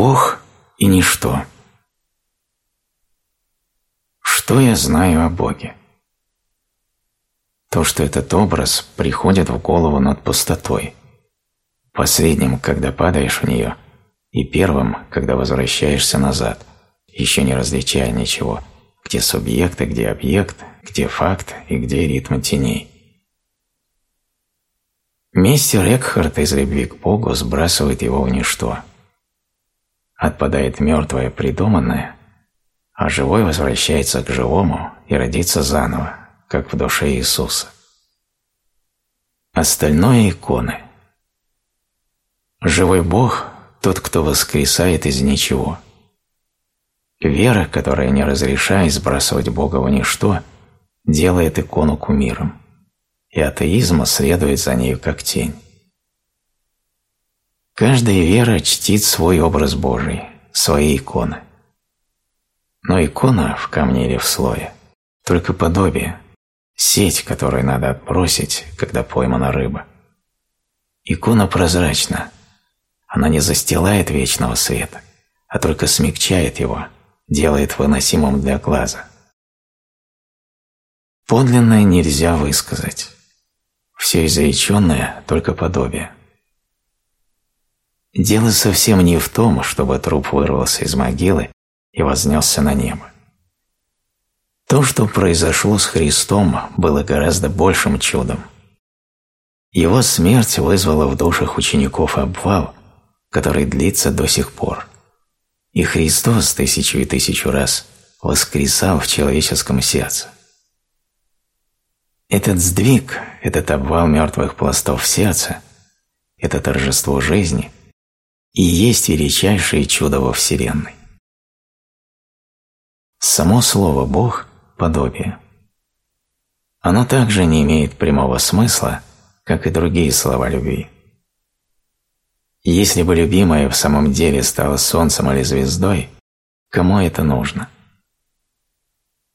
Бог и ничто. Что я знаю о Боге? То, что этот образ приходит в голову над пустотой, последним, когда падаешь в нее, и первым, когда возвращаешься назад, еще не различая ничего, где субъект и где объект, где факт и где ритм теней. Мистер Экхарт из любви к Богу сбрасывает его в ничто. Отпадает мертвое придуманное, а живой возвращается к живому и родится заново, как в душе Иисуса. Остальное – иконы. Живой Бог – тот, кто воскресает из ничего. Вера, которая не разрешает сбрасывать Бога в ничто, делает икону кумиром и атеизм следует за нею как тень. Каждая вера чтит свой образ Божий, свои иконы. Но икона в камне или в слое – только подобие, сеть, которую надо отбросить, когда поймана рыба. Икона прозрачна, она не застилает вечного света, а только смягчает его, делает выносимым для глаза. Подлинное нельзя высказать. Все изреченное – только подобие. Дело совсем не в том, чтобы труп вырвался из могилы и вознесся на небо. То, что произошло с Христом, было гораздо большим чудом. Его смерть вызвала в душах учеников обвал, который длится до сих пор. И Христос тысячу и тысячу раз воскресал в человеческом сердце. Этот сдвиг, этот обвал мертвых пластов сердца, это торжество жизни и есть величайшее чудо во Вселенной. Само слово «Бог» – подобие. Оно также не имеет прямого смысла, как и другие слова любви. Если бы любимая в самом деле стала солнцем или звездой, кому это нужно?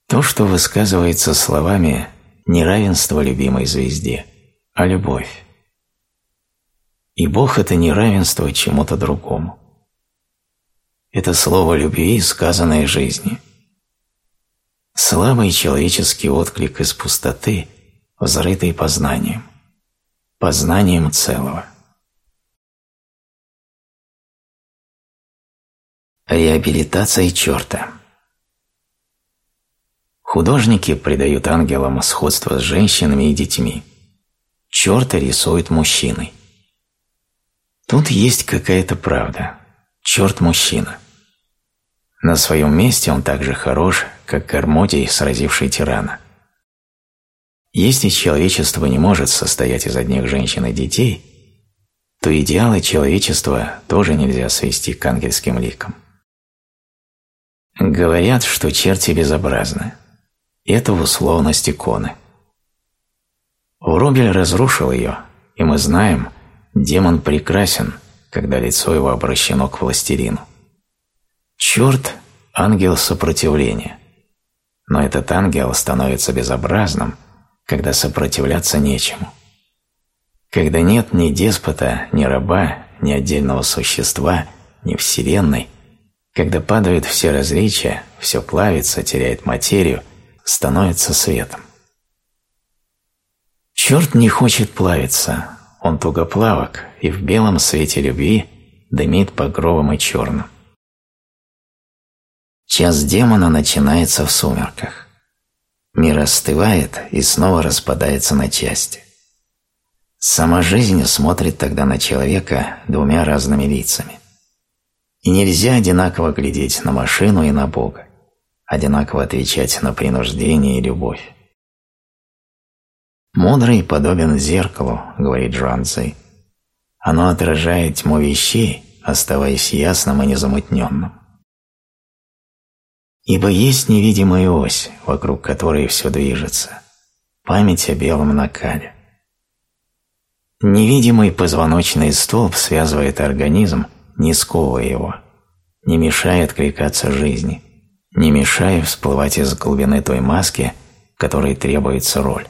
То, что высказывается словами не равенство любимой звезде, а любовь. И Бог – это не равенство чему-то другому. Это слово любви, сказанное жизни. Слабый человеческий отклик из пустоты, взрытый познанием. Познанием целого. Реабилитация черта – Художники придают ангелам сходство с женщинами и детьми. Черта рисует мужчиной. Тут есть какая-то правда. Черт мужчина. На своем месте он так же хорош, как Гармодий, сразивший тирана. Если человечество не может состоять из одних женщин и детей, то идеалы человечества тоже нельзя свести к ангельским ликам. Говорят, что черти безобразны. Это условность иконы. Врубель разрушил ее, и мы знаем, демон прекрасен, когда лицо его обращено к властелину. Черт – ангел сопротивления. Но этот ангел становится безобразным, когда сопротивляться нечему. Когда нет ни деспота, ни раба, ни отдельного существа, ни вселенной, когда падают все различия, все плавится, теряет материю – становится светом. Черт не хочет плавиться, он тугоплавок и в белом свете любви дымит багровым и черным. Час демона начинается в сумерках. Мир остывает и снова распадается на части. Сама жизнь смотрит тогда на человека двумя разными лицами. И нельзя одинаково глядеть на машину и на Бога одинаково отвечать на принуждение и любовь. «Мудрый подобен зеркалу», — говорит Джуанцзы. «Оно отражает тьму вещей, оставаясь ясным и незамутненным. Ибо есть невидимая ось, вокруг которой все движется, память о белом накале. Невидимый позвоночный столб связывает организм, не сковывая его, не мешая откликаться жизни, не мешая всплывать из глубины той маски, которой требуется роль.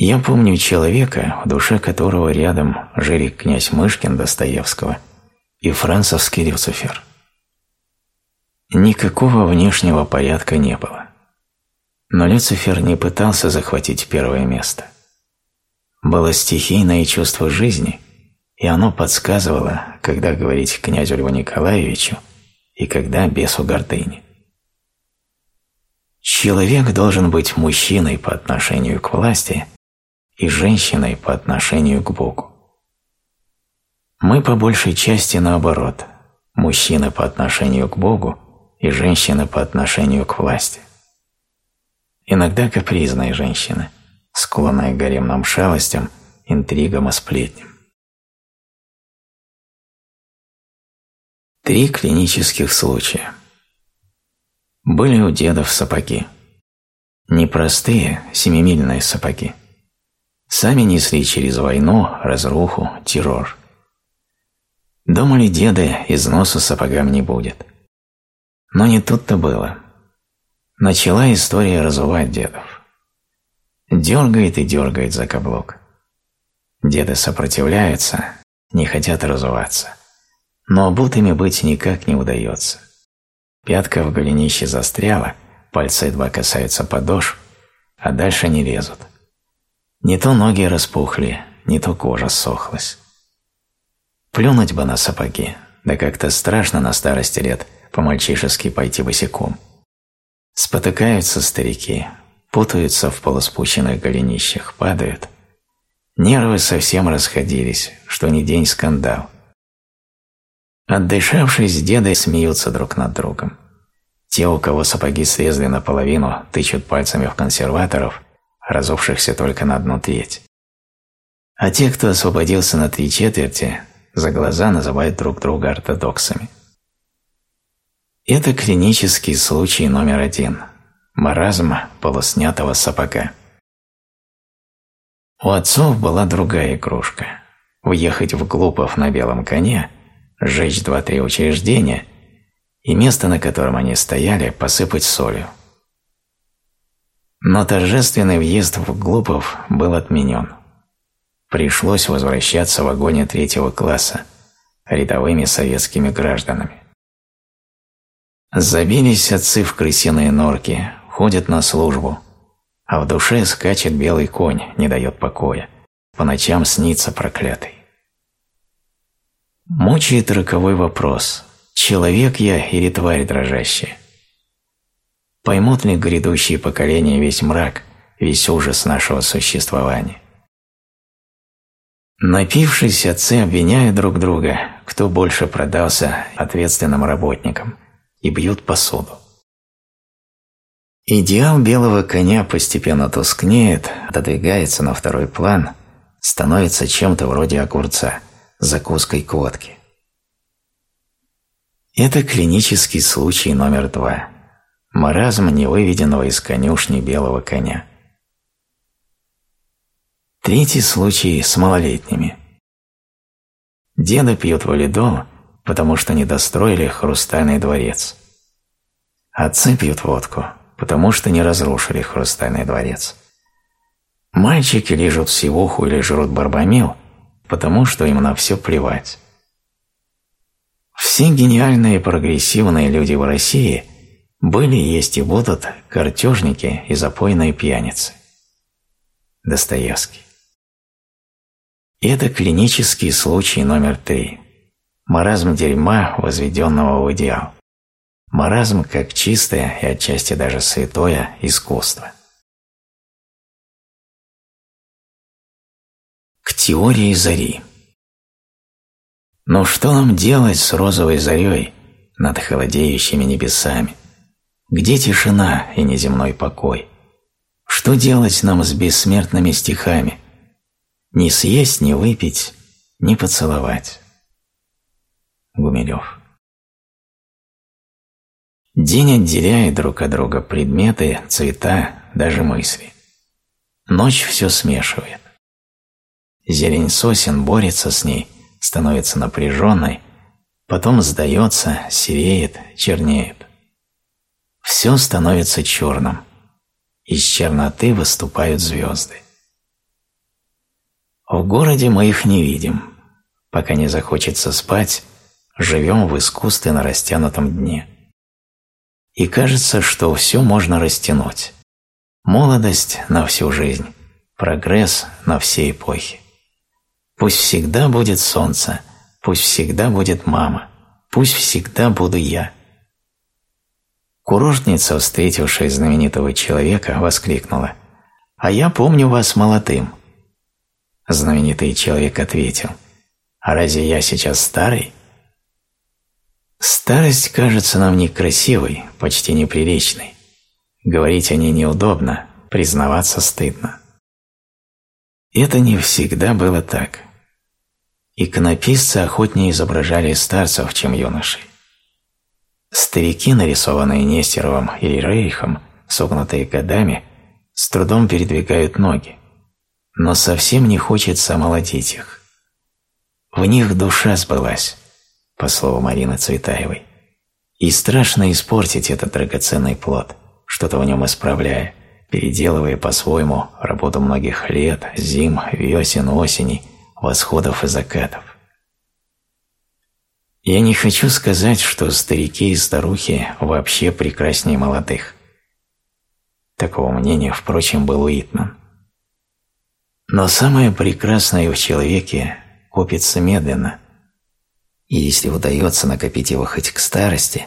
Я помню человека, в душе которого рядом жили князь Мышкин Достоевского и францевский Люцифер. Никакого внешнего порядка не было. Но Люцифер не пытался захватить первое место. Было стихийное чувство жизни, и оно подсказывало, когда говорить князю Льву Николаевичу и когда бесу гордыни. Человек должен быть мужчиной по отношению к власти и женщиной по отношению к Богу. Мы по большей части наоборот, мужчина по отношению к Богу и женщина по отношению к власти. Иногда капризные женщины, склонные к гаремным шалостям, интригам и сплетням. Три клинических случая. Были у дедов сапоги. Непростые, семимильные сапоги. Сами несли через войну, разруху, террор. Думали деды, износу сапогам не будет. Но не тут-то было. Начала история разувать дедов. Дергает и дергает за каблук. Деды сопротивляются, не хотят разуваться. Но обутыми быть никак не удается. Пятка в голенище застряла, пальцы едва касаются подошв, а дальше не лезут. Не то ноги распухли, не то кожа сохлась. Плюнуть бы на сапоги, да как-то страшно на старости лет по-мальчишески пойти босиком. Спотыкаются старики, путаются в полуспущенных голенищах, падают. Нервы совсем расходились, что ни день скандал. Отдышавшись, деды смеются друг над другом. Те, у кого сапоги слезли наполовину, тычут пальцами в консерваторов, разувшихся только на одну треть. А те, кто освободился на три четверти, за глаза называют друг друга ортодоксами. Это клинический случай номер один – маразм полуснятого сапога. У отцов была другая игрушка – уехать в Глупов на белом коне, сжечь два-три учреждения и место, на котором они стояли, посыпать солью. Но торжественный въезд в Глупов был отменен. Пришлось возвращаться в вагоне третьего класса рядовыми советскими гражданами. Забились отцы в крысиные норки, ходят на службу, а в душе скачет белый конь, не дает покоя, по ночам снится проклятый. Мучает роковой вопрос – человек я или тварь дрожащая? Поймут ли грядущие поколения весь мрак, весь ужас нашего существования? Напившись, отцы обвиняют друг друга, кто больше продался ответственным работникам, и бьют посуду. Идеал белого коня постепенно тускнеет, отодвигается на второй план, становится чем-то вроде огурца, закуской к водке. Это клинический случай номер два. Маразм невыведенного из конюшни белого коня. Третий случай с малолетними. Деда пьют валидол, потому что не достроили хрустальный дворец. Отцы пьют водку, потому что не разрушили хрустальный дворец. Мальчики лежат сивуху или жрут барбамил, потому что им на все плевать. Все гениальные и прогрессивные люди в России были, есть и будут картежники и запойные пьяницы. Достоевский. Это клинический случай номер три. Маразм дерьма, возведенного в идеал. Маразм как чистое и отчасти даже святое искусство. К теории зари. Но что нам делать с розовой зарей над холодеющими небесами? Где тишина и неземной покой? Что делать нам с бессмертными стихами – ни съесть, ни выпить, ни поцеловать. Гумилев. День отделяет друг от друга предметы, цвета, даже мысли. Ночь все смешивает. Зелень сосен борется с ней, становится напряженной, потом сдается, сереет, чернеет. Все становится черным. Из черноты выступают звезды. В городе мы их не видим. Пока не захочется спать, живем в искусственно растянутом дне. И кажется, что все можно растянуть. Молодость на всю жизнь, прогресс на все эпохи. Пусть всегда будет солнце, пусть всегда будет мама, пусть всегда буду я. Курортница, встретившая знаменитого человека, воскликнула «А я помню вас молодым». Знаменитый человек ответил «А разве я сейчас старый?» Старость кажется нам некрасивой, почти неприличной. Говорить о ней неудобно, признаваться стыдно. Это не всегда было так. Иконописцы охотнее изображали старцев, чем юношей. Старики, нарисованные Нестеровым или Рейхом, согнутые годами, с трудом передвигают ноги, но совсем не хочется омолодить их. В них душа сбылась, по слову Марины Цветаевой, и страшно испортить этот драгоценный плод, что-то в нем исправляя, переделывая по-своему работу многих лет, зим, весен, осеней, восходов и закатов. Я не хочу сказать, что старики и старухи вообще прекраснее молодых. Такого мнения, впрочем, был Уитман. Но самое прекрасное в человеке копится медленно, и если удается накопить его хоть к старости,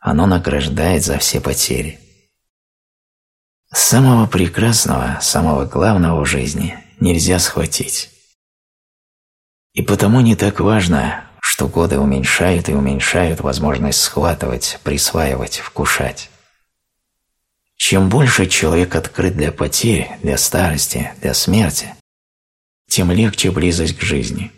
оно награждает за все потери. Самого прекрасного, самого главного в жизни нельзя схватить. И потому не так важно, что годы уменьшают и уменьшают возможность схватывать, присваивать, вкушать. Чем больше человек открыт для потерь, для старости, для смерти, тем легче близость к жизни.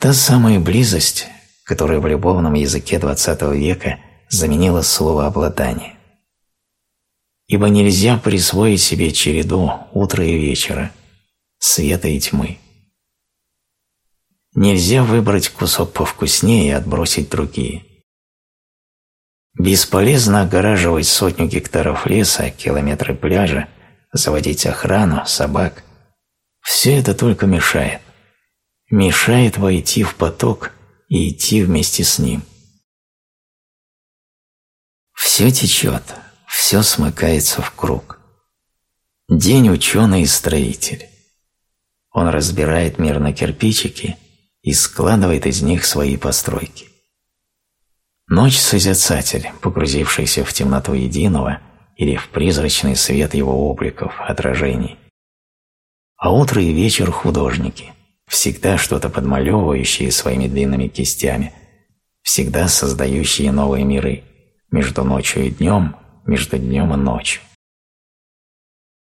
Та самая близость, которая в любовном языке XX века заменила слово «обладание» ибо нельзя присвоить себе череду утра и вечера, света и тьмы. Нельзя выбрать кусок повкуснее и отбросить другие. Бесполезно огораживать сотню гектаров леса, километры пляжа, заводить охрану, собак. Все это только мешает. Мешает войти в поток и идти вместе с ним. Все течет, все смыкается в круг. День ученый и строитель. Он разбирает мир на кирпичики и складывает из них свои постройки. Ночь – созерцатель, погрузившийся в темноту единого или в призрачный свет его обликов, отражений. А утро и вечер – художники, всегда что-то подмалевывающие своими длинными кистями, всегда создающие новые миры между ночью и днем между днем и ночью.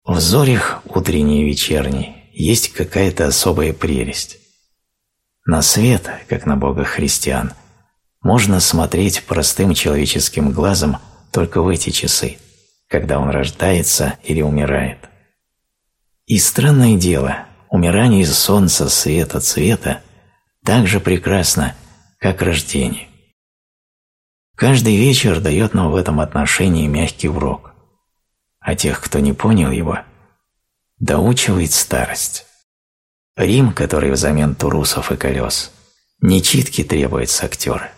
В зорях утренней и вечерней есть какая-то особая прелесть. На свет, как на Бога христиан, можно смотреть простым человеческим глазом только в эти часы, когда он рождается или умирает. И странное дело, умирание солнца, света, цвета так же прекрасно, как рождение. Каждый вечер дает нам в этом отношении мягкий урок, а тех, кто не понял его, доучивает старость. Рим, который взамен турусов и колес, не читки требует с актера.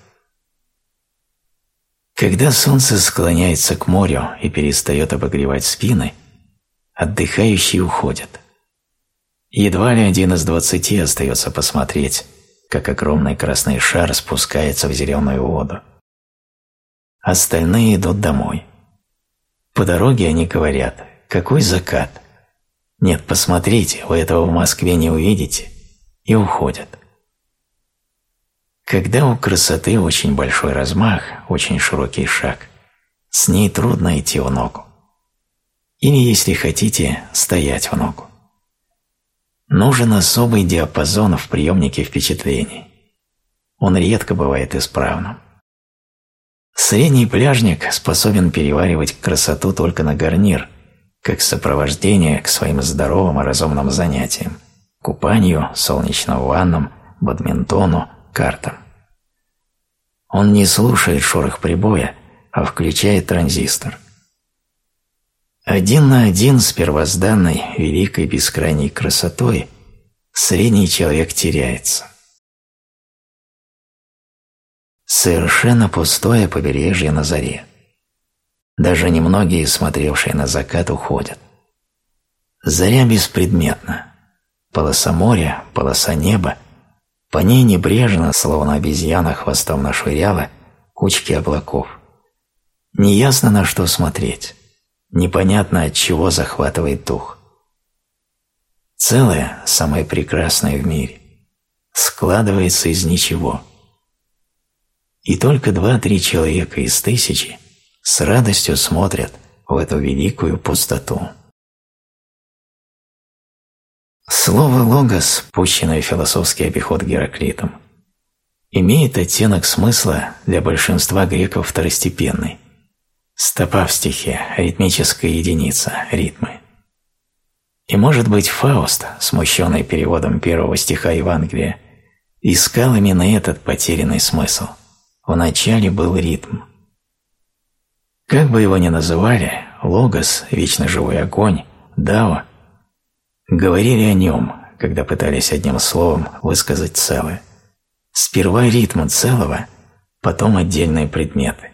Когда солнце склоняется к морю и перестает обогревать спины, отдыхающие уходят. Едва ли один из двадцати остается посмотреть, как огромный красный шар спускается в зеленую воду остальные идут домой. По дороге они говорят «Какой закат?» «Нет, посмотрите, вы этого в Москве не увидите» и уходят. Когда у красоты очень большой размах, очень широкий шаг, с ней трудно идти в ногу. Или, если хотите, стоять в ногу. Нужен особый диапазон в приемнике впечатлений. Он редко бывает исправным. Средний пляжник способен переваривать красоту только на гарнир, как сопровождение к своим здоровым и разумным занятиям – купанию, солнечным ваннам, бадминтону, картам. Он не слушает шорох прибоя, а включает транзистор. Один на один с первозданной, великой бескрайней красотой средний человек теряется. Совершенно пустое побережье на заре. Даже немногие, смотревшие на закат, уходят. Заря беспредметна. Полоса моря, полоса неба. По ней небрежно, словно обезьяна хвостом нашвыряла, кучки облаков. Неясно на что смотреть. Непонятно от чего захватывает дух. Целое, самое прекрасное в мире, складывается из ничего. И только два-три человека из тысячи с радостью смотрят в эту великую пустоту. Слово «логос», пущенное в философский обиход Гераклитом, имеет оттенок смысла для большинства греков второстепенный. Стопа в стихе, аритмическая единица, ритмы. И, может быть, Фауст, смущенный переводом первого стиха Евангелия, искал именно этот потерянный смысл. Вначале был ритм. Как бы его ни называли, Логос, вечно живой огонь, Дао, говорили о нем, когда пытались одним словом высказать целое. Сперва ритм целого, потом отдельные предметы.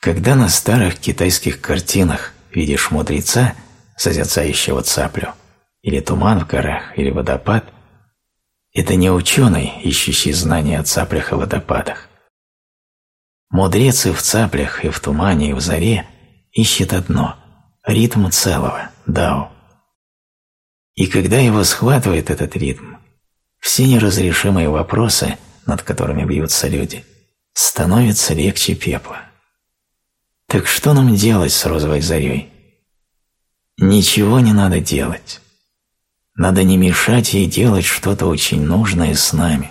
Когда на старых китайских картинах видишь мудреца – созерцающего цаплю, или туман в горах, или водопад, это не ученый, ищущий знания о цаплях и водопадах. Мудрец и в цаплях, и в тумане, и в заре ищет одно – ритм целого, дао. И когда его схватывает этот ритм, все неразрешимые вопросы, над которыми бьются люди, становятся легче пепла. Так что нам делать с розовой зарей? Ничего не надо делать. Надо не мешать ей делать что-то очень нужное с нами.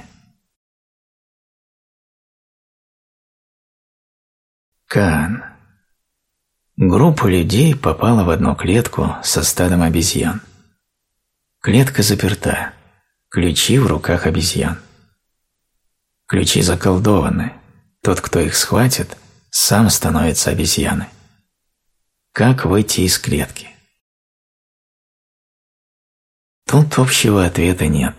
Каан. Группа людей попала в одну клетку со стадом обезьян. Клетка заперта, ключи в руках обезьян. Ключи заколдованы, тот, кто их схватит, сам становится обезьяной. Как выйти из клетки? Тут общего ответа нет.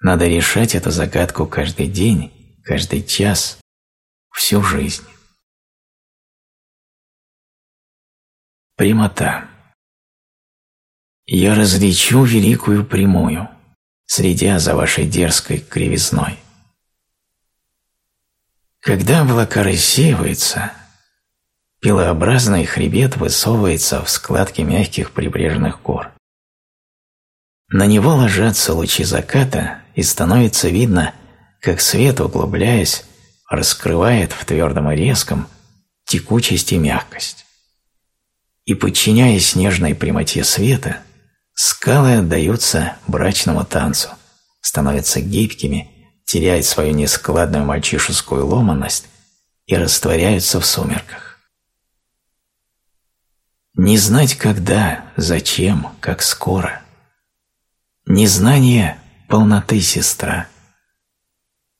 Надо решать эту загадку каждый день, каждый час, всю жизнь. Прямота. Я различу великую прямую, следя за вашей дерзкой кривизной. Когда облака рассеиваются, пилообразный хребет высовывается в складки мягких прибрежных гор. На него ложатся лучи заката, и становится видно, как свет, углубляясь, раскрывает в твердом и резком текучесть и мягкость. И, подчиняясь нежной прямоте света, скалы отдаются брачному танцу, становятся гибкими, теряют свою нескладную мальчишескую ломанность и растворяются в сумерках. Не знать когда, зачем, как скоро – Незнание – полноты, сестра.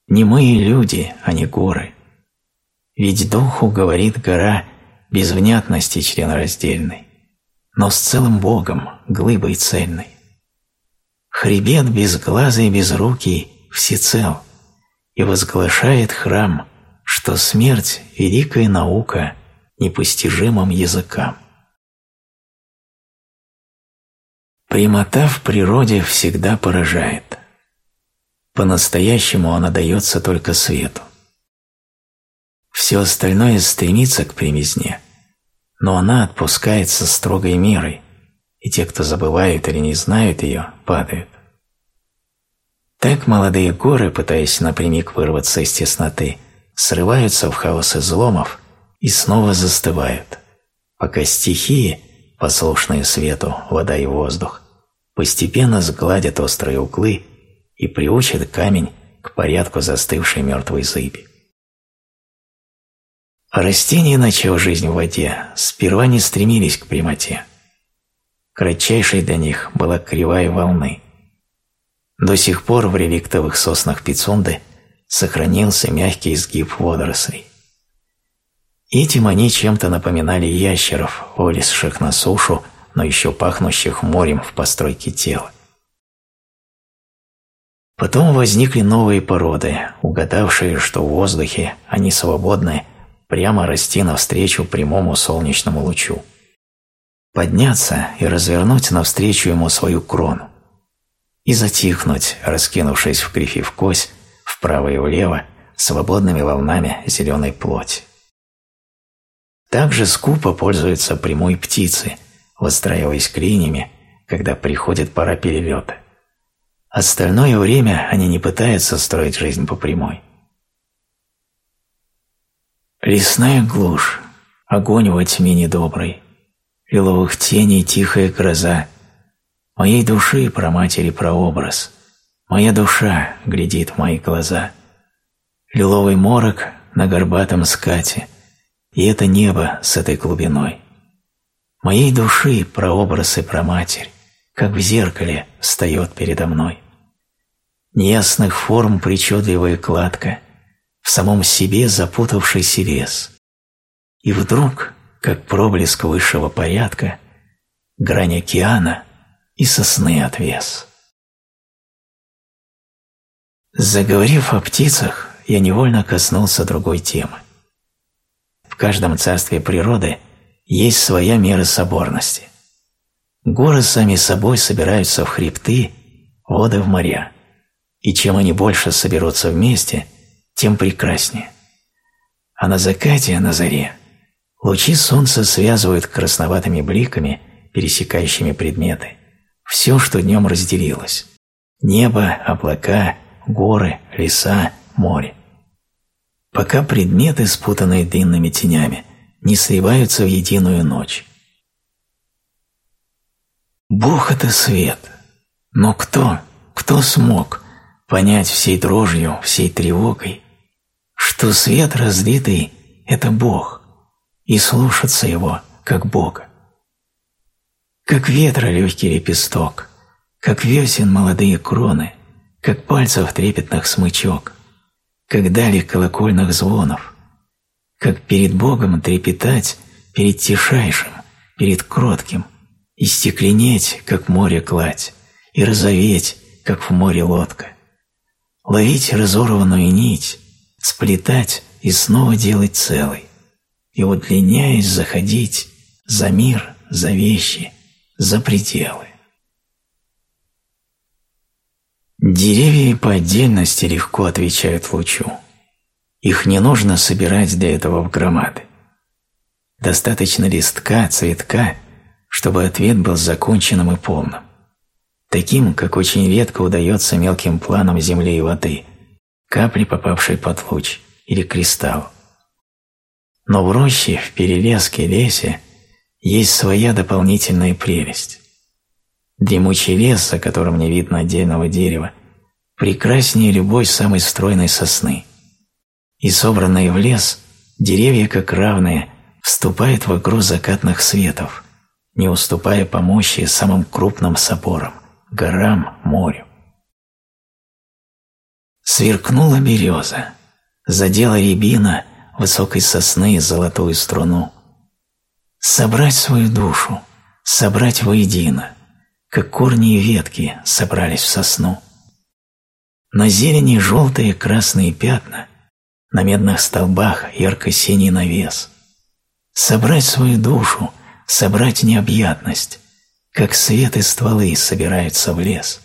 Не мы люди, а не горы. Ведь духу говорит гора без внятности членораздельной, но с целым Богом, глыбой цельной. Хребет без глаза и без руки всецел, и возглашает храм, что смерть – великая наука непостижимым языкам. Прямота в природе всегда поражает. По-настоящему она дается только свету. Все остальное стремится к примизне, но она отпускается строгой мерой, и те, кто забывают или не знают ее, падают. Так молодые горы, пытаясь напрямик вырваться из тесноты, срываются в хаос изломов и снова застывают, пока стихии, послушные свету, вода и воздух, постепенно сгладят острые углы и приучат камень к порядку застывшей мертвой зыби. Растения, начав жизнь в воде, сперва не стремились к прямоте. Кратчайшей для них была кривая волны. До сих пор в реликтовых соснах Пицунды сохранился мягкий изгиб водорослей. Этим они чем-то напоминали ящеров, вылезших на сушу но еще пахнущих морем в постройке тела. Потом возникли новые породы, угадавшие, что в воздухе они свободны прямо расти навстречу прямому солнечному лучу. Подняться и развернуть навстречу ему свою крону. И затихнуть, раскинувшись в кривь и в кось, вправо и влево, свободными волнами зеленой плоти. Также скупо пользуются прямой птицы, выстраиваясь клинями, когда приходит пора перелета. Остальное время они не пытаются строить жизнь по прямой. Лесная глушь, огонь во тьме недоброй, лиловых теней тихая гроза, моей души про матери прообраз, моя душа глядит в мои глаза. Лиловый морок на горбатом скате, и это небо с этой глубиной. Моей души прообраз и проматерь, как в зеркале, встает передо мной. Неясных форм причудливая кладка, в самом себе запутавшийся вес. И вдруг, как проблеск высшего порядка, грань океана и сосны отвес. Заговорив о птицах, я невольно коснулся другой темы. В каждом царстве природы есть своя мера соборности. Горы сами собой собираются в хребты, воды в моря, и чем они больше соберутся вместе, тем прекраснее. А на закате, на заре, лучи солнца связывают красноватыми бликами, пересекающими предметы, все, что днем разделилось – небо, облака, горы, леса, море пока предметы, спутанные длинными тенями, не сливаются в единую ночь. Бог – это свет. Но кто, кто смог понять всей дрожью, всей тревогой, что свет разлитый – это Бог, и слушаться Его, как Бога? Как ветра легкий лепесток, как весен молодые кроны, как пальцев трепетных смычок – как дали колокольных звонов, как перед Богом трепетать перед тишайшим, перед кротким, и стекленеть, как море кладь, и розоветь, как в море лодка, ловить разорванную нить, сплетать и снова делать целой, и удлиняясь заходить за мир, за вещи, за пределы. Деревья по отдельности легко отвечают лучу. Их не нужно собирать для этого в громады. Достаточно листка, цветка, чтобы ответ был законченным и полным. Таким, как очень редко удается мелким планом земли и воды, капли, попавшей под луч, или кристалл. Но в роще, в перелеске, лесе есть своя дополнительная прелесть. Дремучий лес, за которым не видно отдельного дерева, прекраснее любой самой стройной сосны. И собранные в лес, деревья как равные вступают в игру закатных светов, не уступая по мощи самым крупным соборам, горам, морю. Сверкнула береза, задела рябина высокой сосны золотую струну. Собрать свою душу, собрать воедино – как корни и ветки собрались в сосну. На зелени желтые красные пятна, на медных столбах ярко-синий навес. Собрать свою душу, собрать необъятность, как свет и стволы собираются в лес.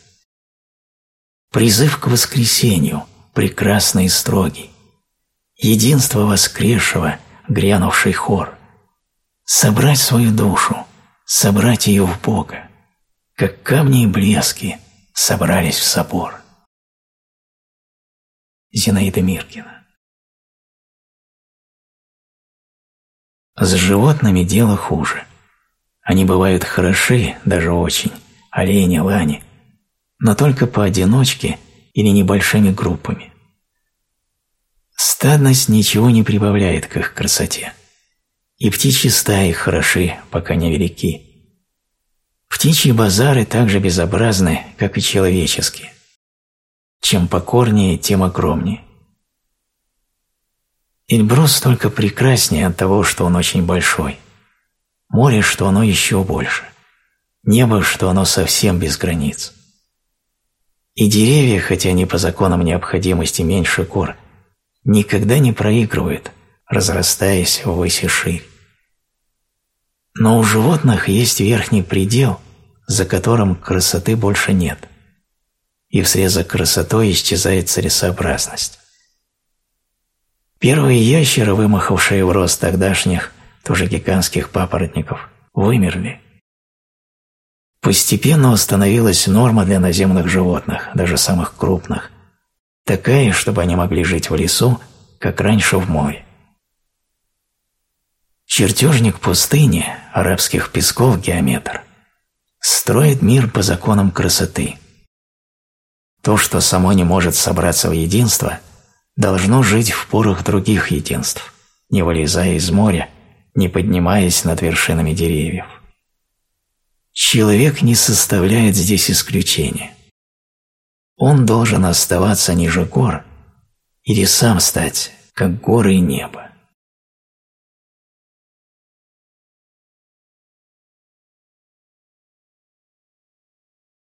Призыв к воскресению, прекрасный и строгий, единство воскресшего, грянувший хор. Собрать свою душу, собрать ее в Бога как камни и блески собрались в собор. Зинаида Миркина С животными дело хуже. Они бывают хороши, даже очень, олени, лани, но только поодиночке или небольшими группами. Стадность ничего не прибавляет к их красоте. И птичьи стаи хороши, пока не велики. Птичьи базары так же безобразны, как и человеческие. Чем покорнее, тем огромнее. Эльбрус только прекраснее от того, что он очень большой. Море, что оно еще больше. Небо, что оно совсем без границ. И деревья, хотя они по законам необходимости меньше гор, никогда не проигрывают, разрастаясь ввысь и ширь. Но у животных есть верхний предел, за которым красоты больше нет, и вслед за красотой исчезает целесообразность. Первые ящеры, вымахавшие в рост тогдашних, тоже гигантских папоротников, вымерли. Постепенно установилась норма для наземных животных, даже самых крупных, такая, чтобы они могли жить в лесу, как раньше в море. Чертежник пустыни, арабских песков геометр, строит мир по законам красоты. То, что само не может собраться в единство, должно жить в порах других единств, не вылезая из моря, не поднимаясь над вершинами деревьев. Человек не составляет здесь исключения. Он должен оставаться ниже гор или сам стать, как горы и небо.